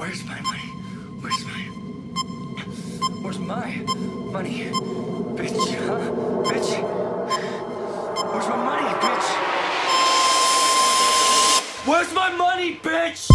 Where's my money? Where's my. Where's my money? Bitch, huh? Bitch. Where's my money, bitch? Where's my money, bitch?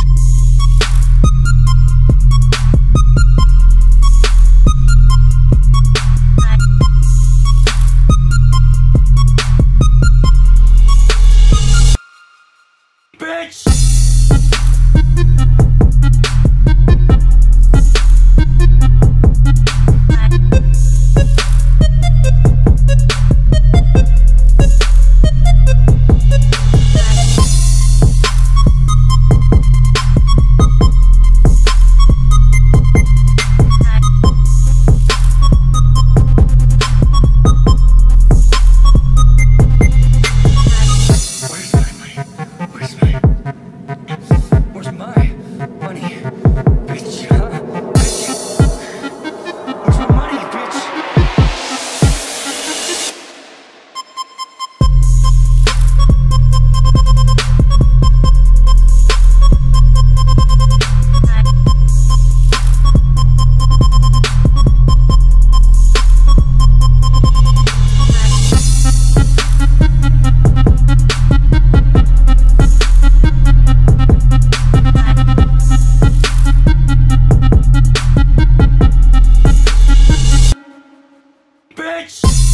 Bitch!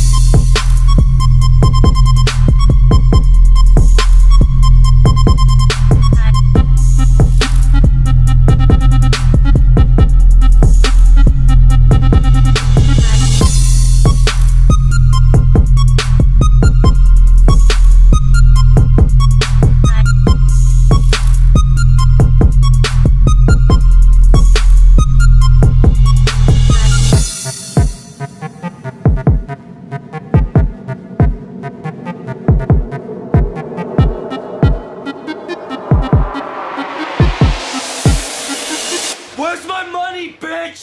Bitch?